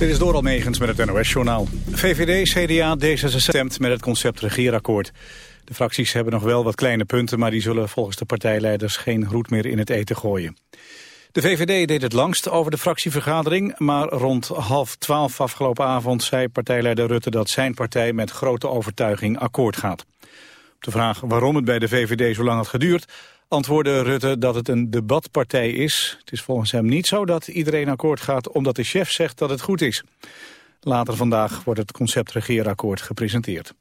Dit is door Almegens met het NOS-journaal. VVD, CDA, D66 stemt met het concept regeerakkoord. De fracties hebben nog wel wat kleine punten... maar die zullen volgens de partijleiders geen roet meer in het eten gooien. De VVD deed het langst over de fractievergadering... maar rond half twaalf afgelopen avond zei partijleider Rutte... dat zijn partij met grote overtuiging akkoord gaat. Op de vraag waarom het bij de VVD zo lang had geduurd antwoordde Rutte dat het een debatpartij is. Het is volgens hem niet zo dat iedereen akkoord gaat omdat de chef zegt dat het goed is. Later vandaag wordt het concept regeerakkoord gepresenteerd.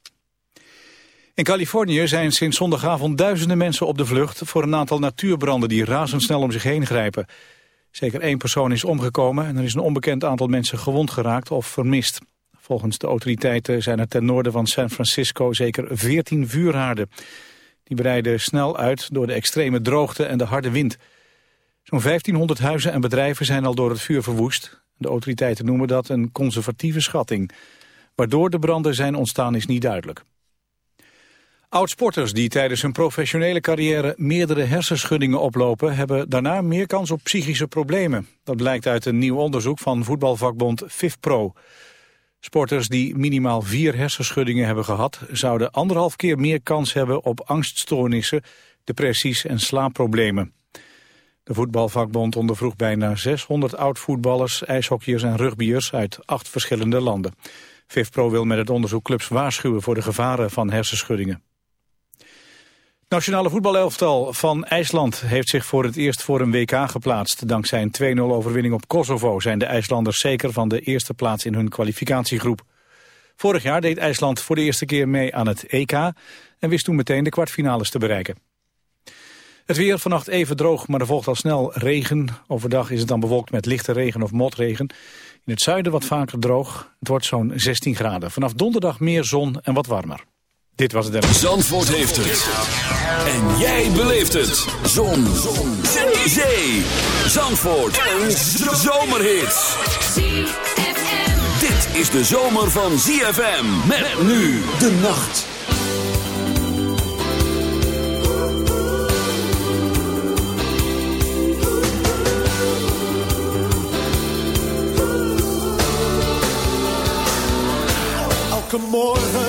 In Californië zijn sinds zondagavond duizenden mensen op de vlucht... voor een aantal natuurbranden die razendsnel om zich heen grijpen. Zeker één persoon is omgekomen en er is een onbekend aantal mensen gewond geraakt of vermist. Volgens de autoriteiten zijn er ten noorden van San Francisco zeker 14 vuurhaarden. Die breiden snel uit door de extreme droogte en de harde wind. Zo'n 1500 huizen en bedrijven zijn al door het vuur verwoest. De autoriteiten noemen dat een conservatieve schatting. Waardoor de branden zijn ontstaan is niet duidelijk. Oudsporters die tijdens hun professionele carrière meerdere hersenschuddingen oplopen... hebben daarna meer kans op psychische problemen. Dat blijkt uit een nieuw onderzoek van voetbalvakbond FIFPro. Sporters die minimaal vier hersenschuddingen hebben gehad... zouden anderhalf keer meer kans hebben op angststoornissen, depressies en slaapproblemen. De voetbalvakbond ondervroeg bijna 600 oud-voetballers, ijshockeyers en rugbyers uit acht verschillende landen. FIFPro wil met het onderzoek clubs waarschuwen voor de gevaren van hersenschuddingen. Nationale voetbalelftal van IJsland heeft zich voor het eerst voor een WK geplaatst. Dankzij een 2-0 overwinning op Kosovo zijn de IJslanders zeker van de eerste plaats in hun kwalificatiegroep. Vorig jaar deed IJsland voor de eerste keer mee aan het EK en wist toen meteen de kwartfinales te bereiken. Het weer vannacht even droog, maar er volgt al snel regen. Overdag is het dan bewolkt met lichte regen of motregen. In het zuiden wat vaker droog. Het wordt zo'n 16 graden. Vanaf donderdag meer zon en wat warmer. Dit was het. Zandvoort heeft het. En jij beleeft het. Zon. Zon. Zee. Zandvoort. Een zomerhit. Dit is de zomer van ZFM. Met nu de nacht. Morgen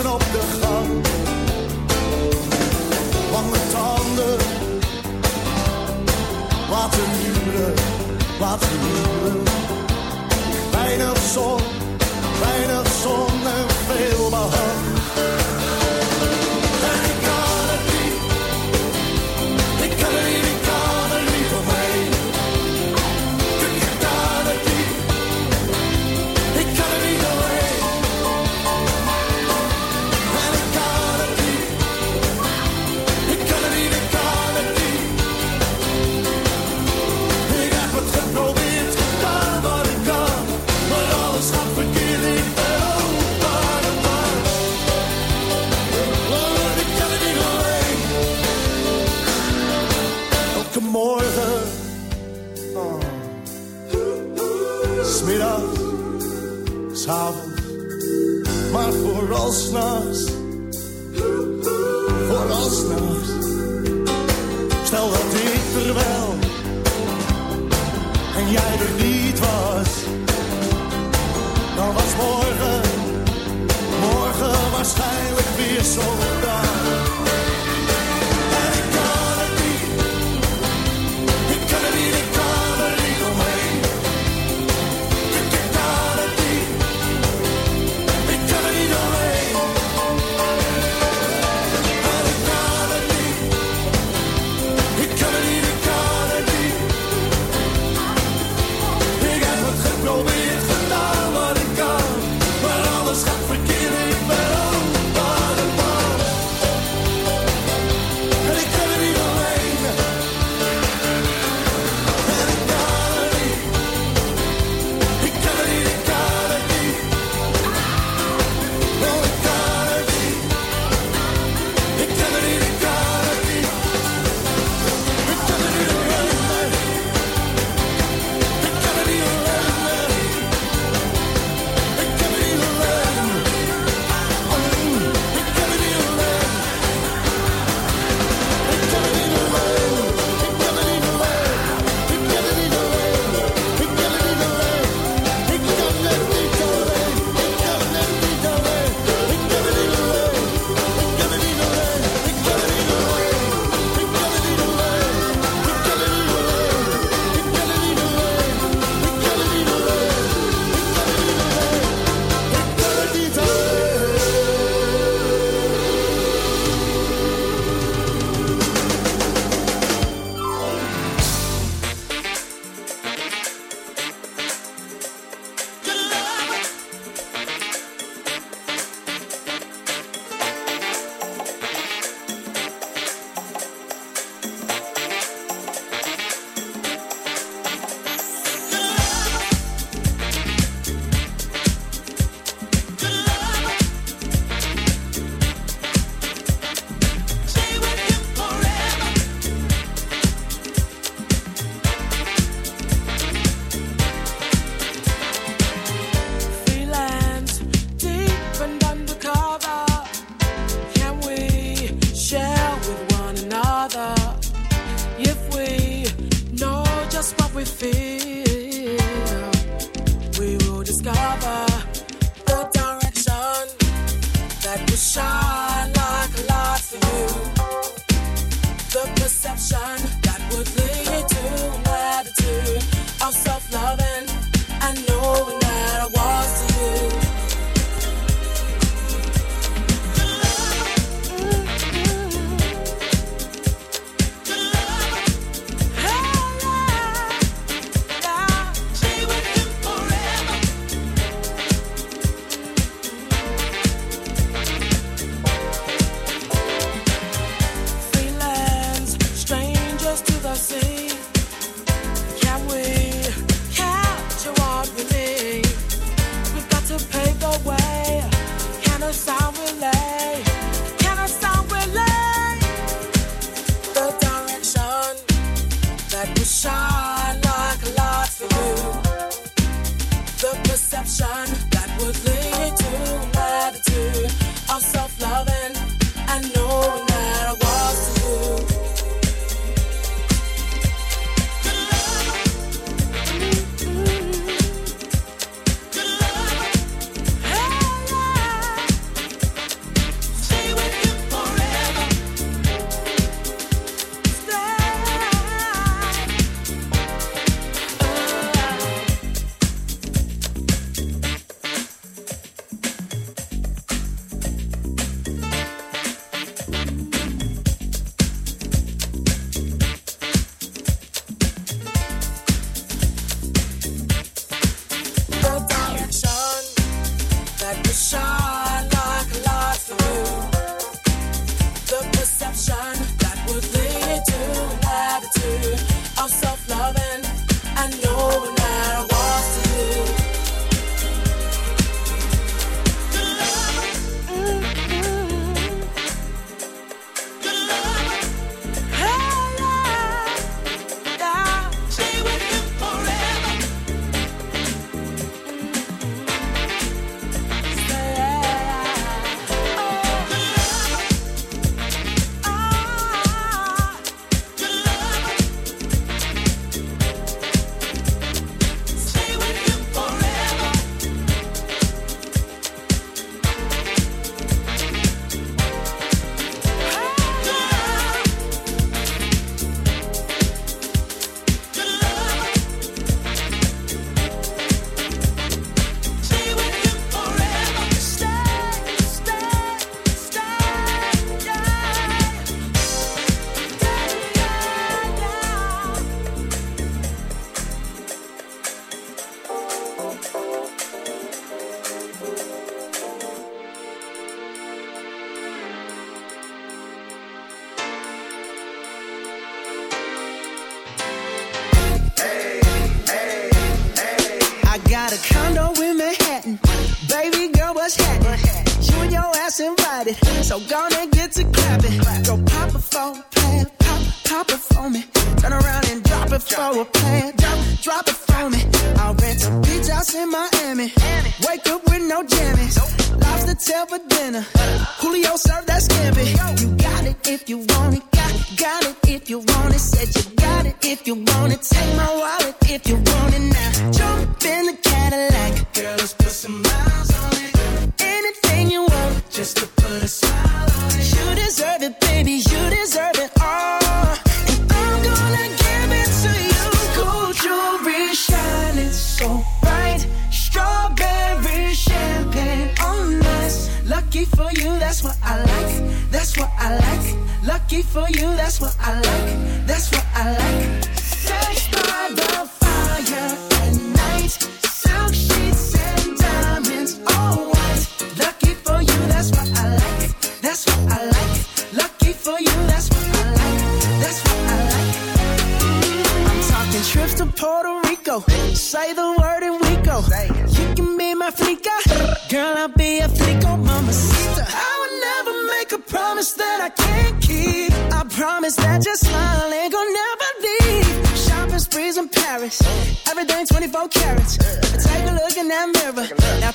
op de gang. Lange tanden, laten huren, laten huren. Weinig zon, weinig zon en veel behang.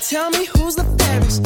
Tell me who's the fairest?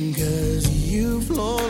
Cause you've lost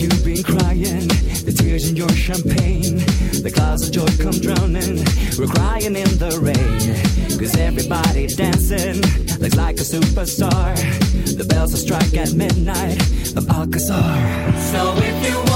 you've been crying, the tears in your champagne, the clouds of joy come drowning. We're crying in the rain, cause everybody dancing looks like a superstar. The bells will strike at midnight the Alcazar. So if you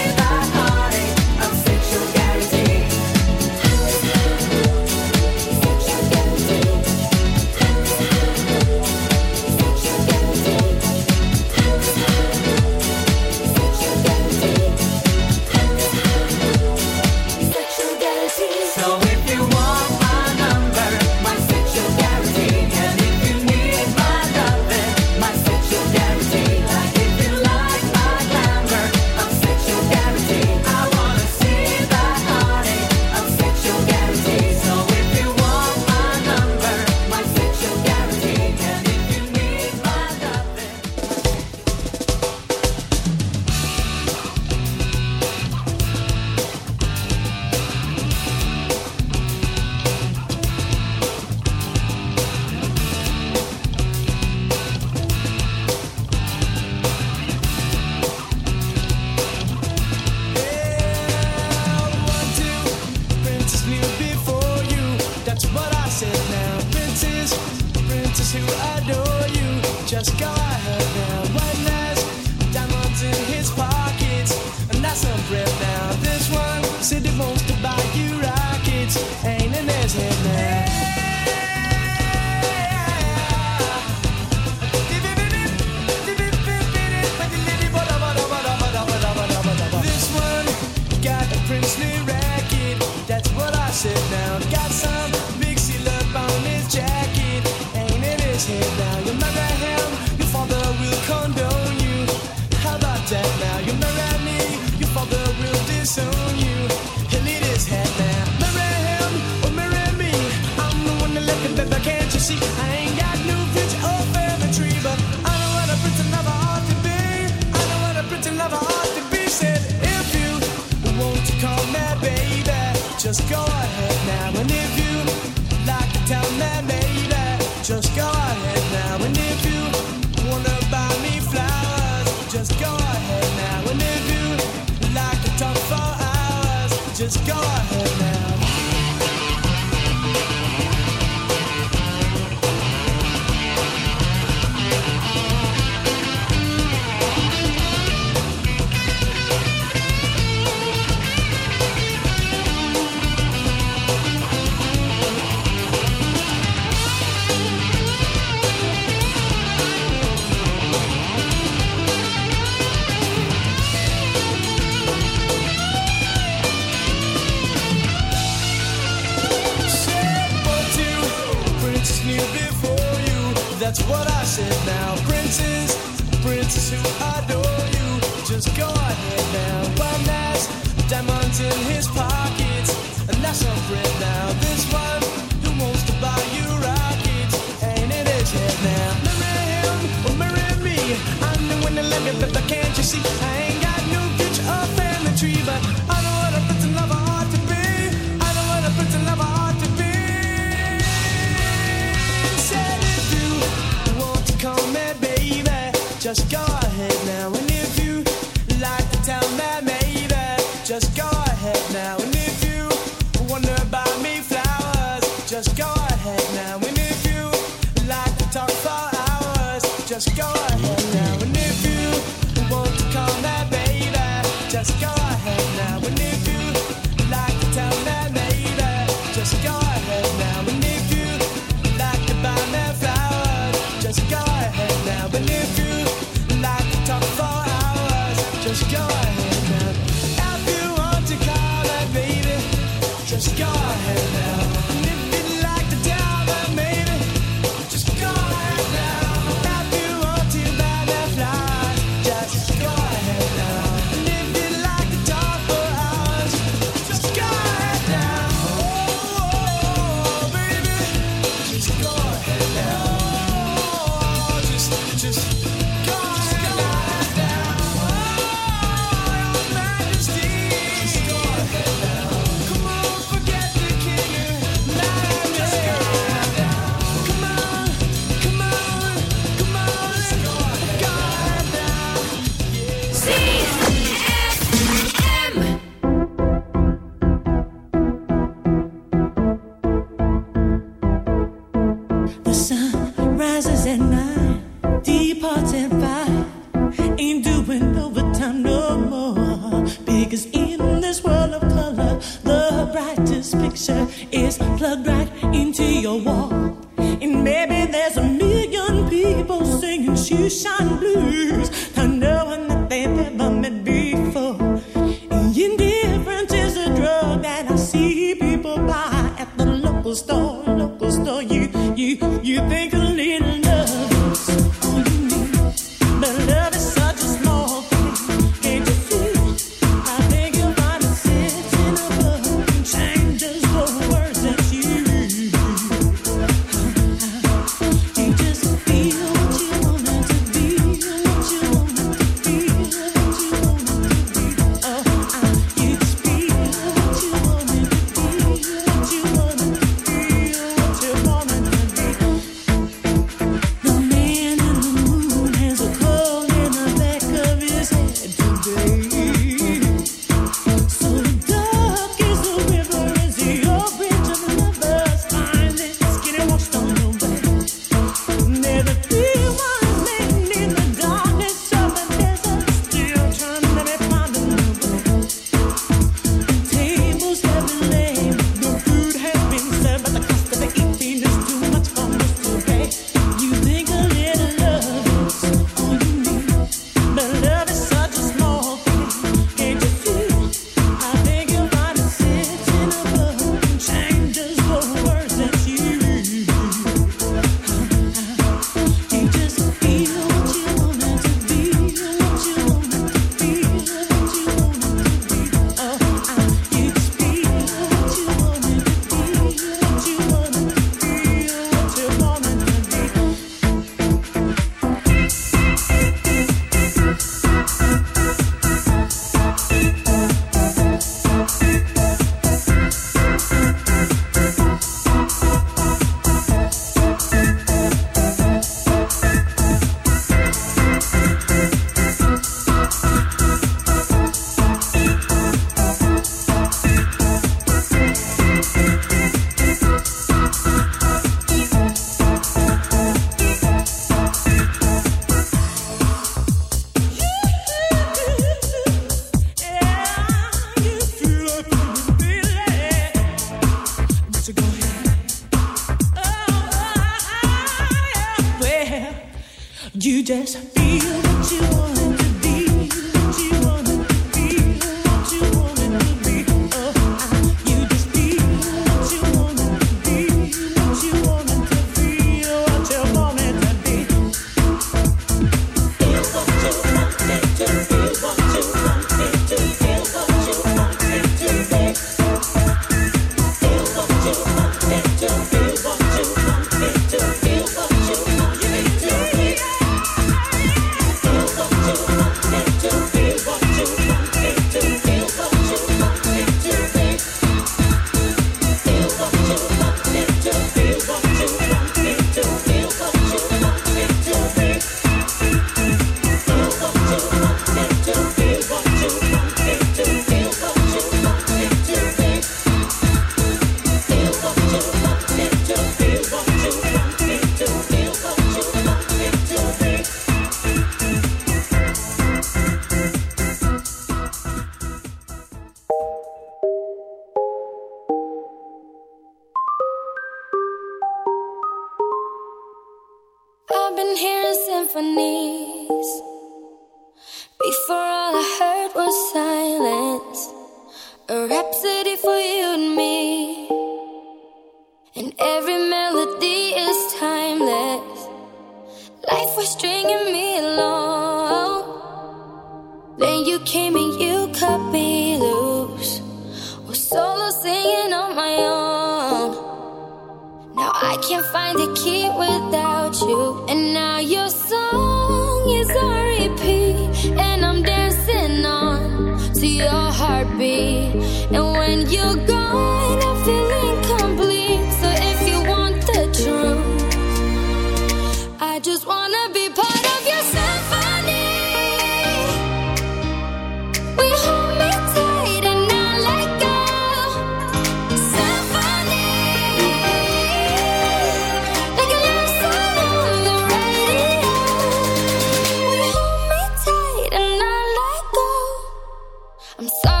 I'm sorry.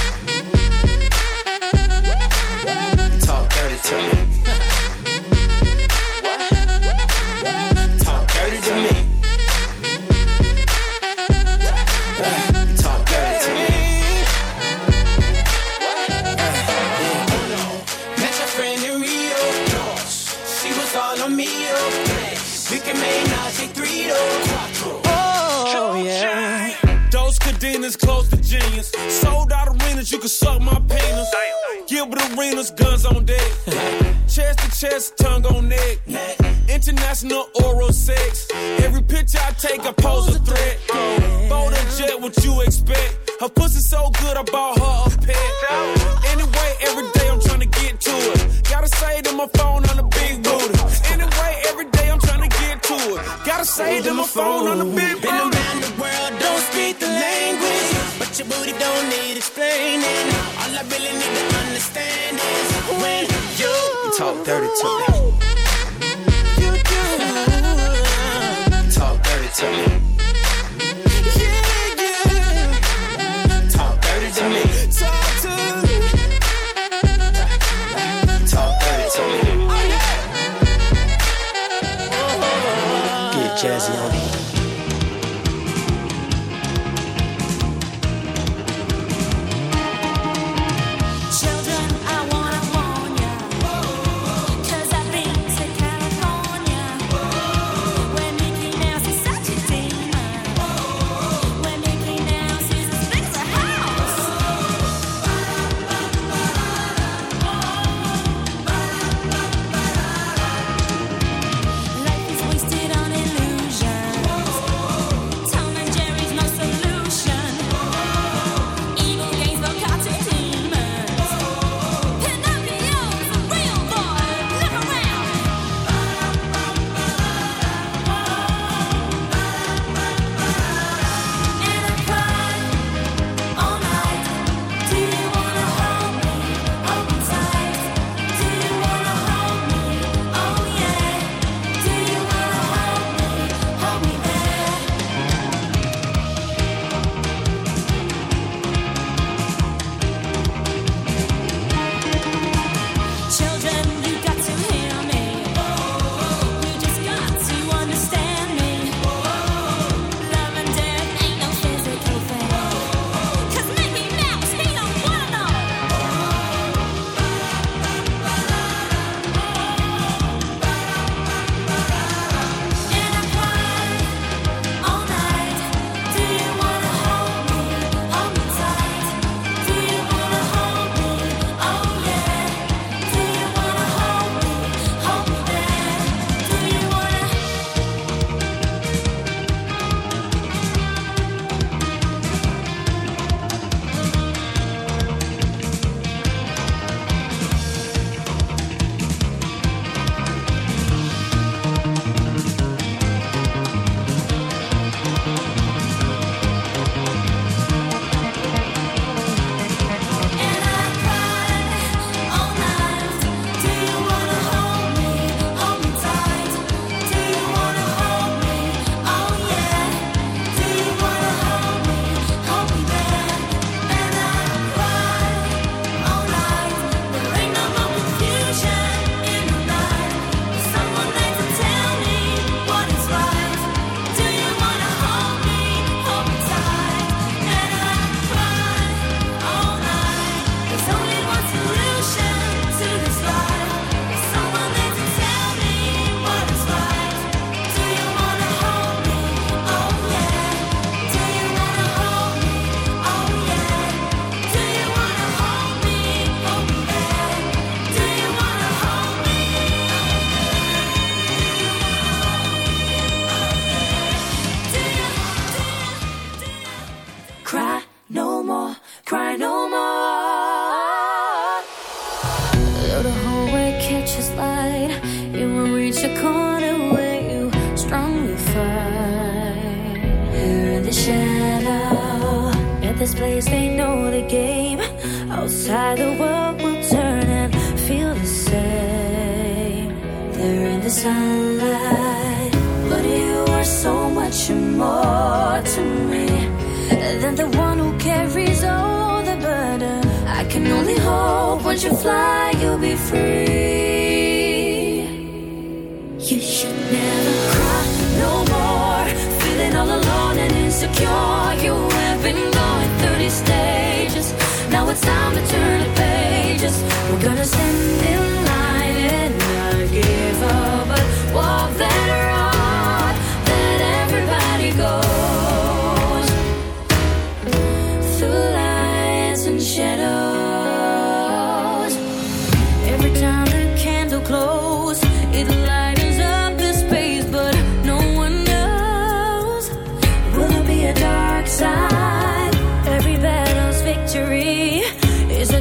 Culture.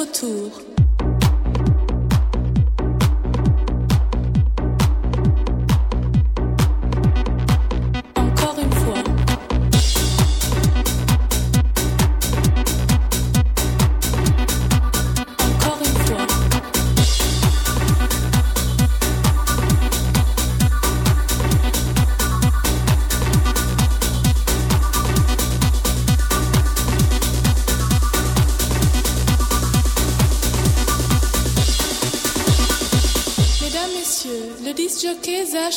retour.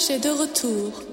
et de retour.